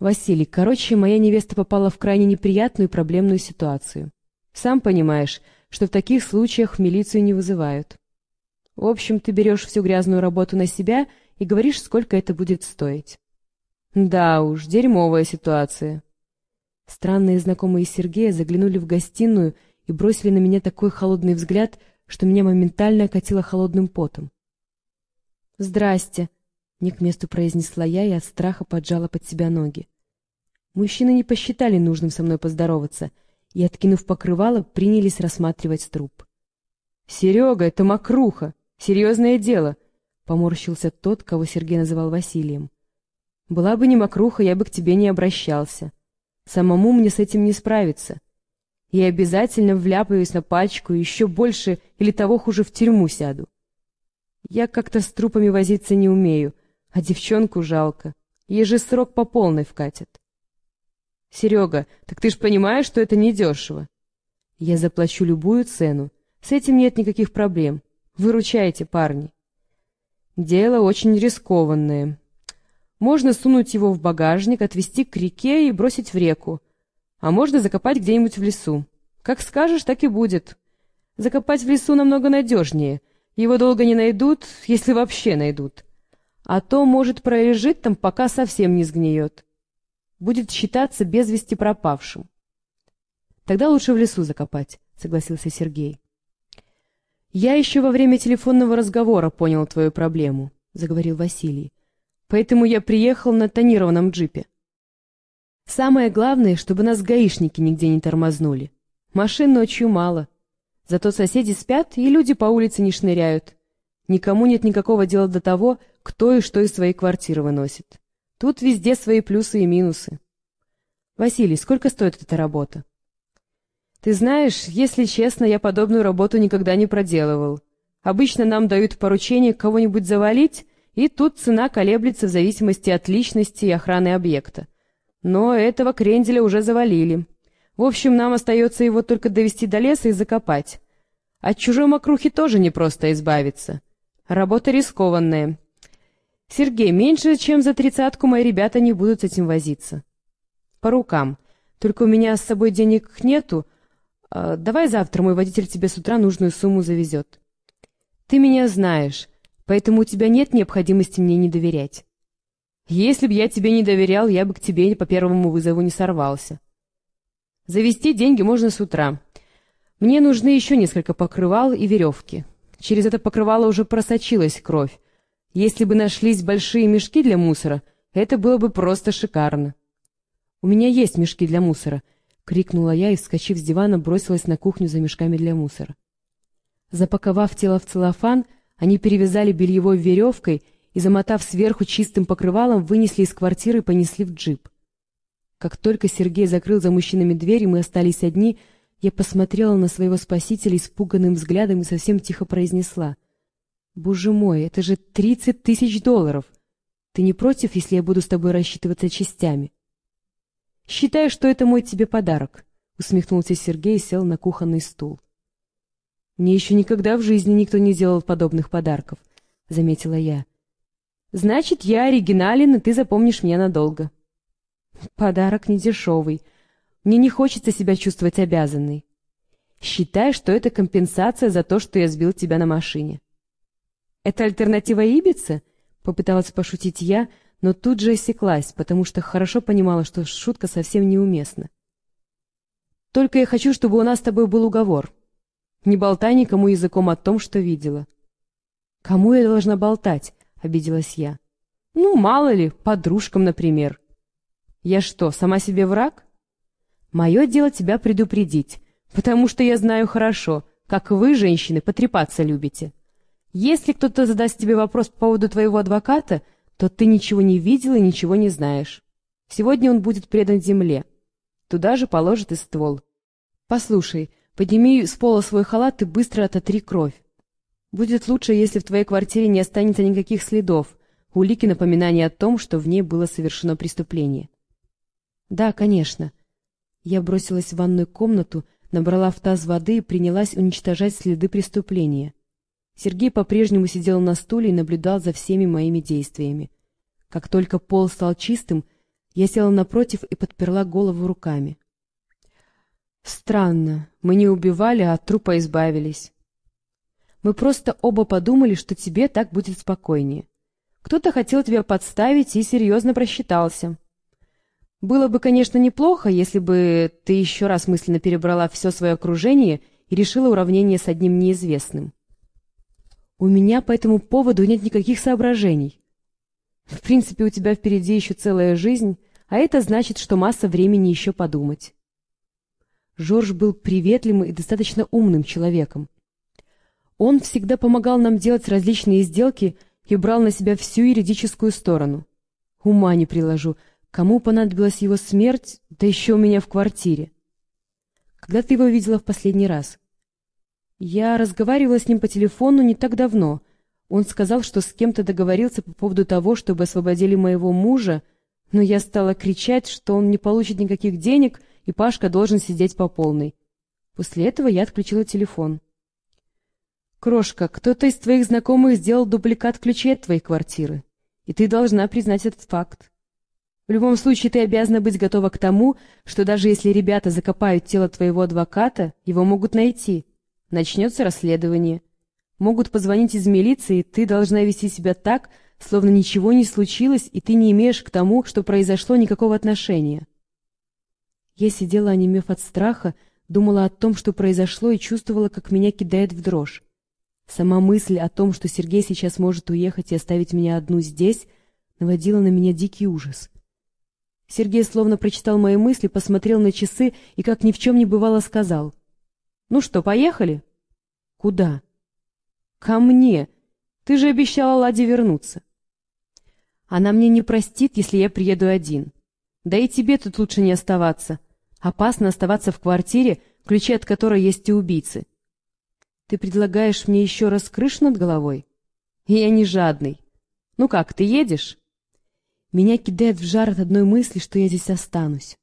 Василий, короче, моя невеста попала в крайне неприятную и проблемную ситуацию. Сам понимаешь, что в таких случаях милицию не вызывают. В общем, ты берешь всю грязную работу на себя и говоришь, сколько это будет стоить. Да уж, дерьмовая ситуация. Странные знакомые Сергея заглянули в гостиную и бросили на меня такой холодный взгляд, что меня моментально окатило холодным потом. «Здрасте», — не к месту произнесла я и от страха поджала под себя ноги. Мужчины не посчитали нужным со мной поздороваться и, откинув покрывало, принялись рассматривать труп. «Серега, это мокруха! Серьезное дело!» — поморщился тот, кого Сергей называл Василием. «Была бы не мокруха, я бы к тебе не обращался. Самому мне с этим не справиться. Я обязательно вляпаюсь на пачку, еще больше или того хуже в тюрьму сяду. Я как-то с трупами возиться не умею, а девчонку жалко. Ей же срок по полной вкатят. Серега, так ты ж понимаешь, что это недешево. Я заплачу любую цену. С этим нет никаких проблем. Выручайте, парни. Дело очень рискованное. Можно сунуть его в багажник, отвезти к реке и бросить в реку. А можно закопать где-нибудь в лесу. Как скажешь, так и будет. Закопать в лесу намного надежнее — его долго не найдут, если вообще найдут. А то может пролежит там, пока совсем не сгниет. Будет считаться без вести пропавшим. Тогда лучше в лесу закопать, согласился Сергей. Я еще во время телефонного разговора понял твою проблему, заговорил Василий. Поэтому я приехал на тонированном джипе. Самое главное, чтобы нас гаишники нигде не тормознули. Машин ночью мало. Зато соседи спят, и люди по улице не шныряют. Никому нет никакого дела до того, кто и что из своей квартиры выносит. Тут везде свои плюсы и минусы. Василий, сколько стоит эта работа? Ты знаешь, если честно, я подобную работу никогда не проделывал. Обычно нам дают поручение кого-нибудь завалить, и тут цена колеблется в зависимости от личности и охраны объекта. Но этого кренделя уже завалили. В общем, нам остается его только довести до леса и закопать. От чужой мокрухи тоже непросто избавиться. Работа рискованная. Сергей, меньше чем за тридцатку мои ребята не будут с этим возиться. По рукам. Только у меня с собой денег нету. А, давай завтра мой водитель тебе с утра нужную сумму завезет. Ты меня знаешь, поэтому у тебя нет необходимости мне не доверять. Если б я тебе не доверял, я бы к тебе по первому вызову не сорвался. Завести деньги можно с утра. Мне нужны еще несколько покрывал и веревки. Через это покрывало уже просочилась кровь. Если бы нашлись большие мешки для мусора, это было бы просто шикарно. «У меня есть мешки для мусора», — крикнула я и, вскочив с дивана, бросилась на кухню за мешками для мусора. Запаковав тело в целлофан, они перевязали бельевой веревкой и, замотав сверху чистым покрывалом, вынесли из квартиры и понесли в джип. Как только Сергей закрыл за мужчинами дверь, и мы остались одни, я посмотрела на своего спасителя испуганным взглядом и совсем тихо произнесла. «Боже мой, это же тридцать тысяч долларов! Ты не против, если я буду с тобой рассчитываться частями?» «Считай, что это мой тебе подарок», — усмехнулся Сергей и сел на кухонный стул. «Мне еще никогда в жизни никто не делал подобных подарков», — заметила я. «Значит, я оригинален, и ты запомнишь меня надолго». Подарок недешевый. Мне не хочется себя чувствовать обязанной. Считай, что это компенсация за то, что я сбил тебя на машине. Это альтернатива Ибице? Попыталась пошутить я, но тут же осеклась, потому что хорошо понимала, что шутка совсем неуместна. Только я хочу, чтобы у нас с тобой был уговор. Не болтай никому языком о том, что видела. Кому я должна болтать? Обиделась я. Ну, мало ли, подружкам, например. Я что, сама себе враг? Мое дело тебя предупредить, потому что я знаю хорошо, как вы, женщины, потрепаться любите. Если кто-то задаст тебе вопрос по поводу твоего адвоката, то ты ничего не видел и ничего не знаешь. Сегодня он будет предан земле. Туда же положит и ствол. Послушай, подними с пола свой халат и быстро ототри кровь. Будет лучше, если в твоей квартире не останется никаких следов, улики напоминания о том, что в ней было совершено преступление. «Да, конечно». Я бросилась в ванную комнату, набрала в таз воды и принялась уничтожать следы преступления. Сергей по-прежнему сидел на стуле и наблюдал за всеми моими действиями. Как только пол стал чистым, Я села напротив и подперла голову руками. Странно, мы не убивали, а от трупа избавились. Мы просто оба подумали, что тебе так будет спокойнее. Кто-то хотел тебя подставить и серьезно просчитался. Было бы, конечно, неплохо, если бы ты еще раз мысленно перебрала все свое окружение и решила уравнение с одним неизвестным. У меня по этому поводу нет никаких соображений. В принципе, у тебя впереди еще целая жизнь, а это значит, что масса времени еще подумать. Жорж был приветливым и достаточно умным человеком. Он всегда помогал нам делать различные сделки и брал на себя всю юридическую сторону. Ума не приложу, кому понадобилась его смерть, да еще у меня в квартире. Когда ты его видела в последний раз? Я разговаривала с ним по телефону не так давно. Он сказал, что с кем-то договорился по поводу того, чтобы освободили моего мужа, но я стала кричать, что он не получит никаких денег, и Пашка должен сидеть по полной. После этого я отключила телефон. «Крошка, кто-то из твоих знакомых сделал дубликат ключей от твоей квартиры, и ты должна признать этот факт. В любом случае ты обязана быть готова к тому, что даже если ребята закопают тело твоего адвоката, его могут найти. Начнется расследование. Могут позвонить из милиции, ты должна вести себя так, словно ничего не случилось, и ты не имеешь к тому, что произошло, никакого отношения». Я сидела, онемев от страха, думала о том, что произошло, и чувствовала, как меня кидает в дрожь. Сама мысль о том, что Сергей сейчас может уехать и оставить меня одну здесь, наводила на меня дикий ужас. Сергей словно прочитал мои мысли, посмотрел на часы и, как ни в чем не бывало, сказал. «Ну что, поехали?» «Куда?» «Ко мне. Ты же обещала Ладе вернуться». «Она мне не простит, если я приеду один. Да и тебе тут лучше не оставаться. Опасно оставаться в квартире, ключи от которой есть у убийцы. Ты предлагаешь мне еще раз крышу над головой? Я не жадный. Ну как, ты едешь? Меня кидает в жар от одной мысли, что я здесь останусь.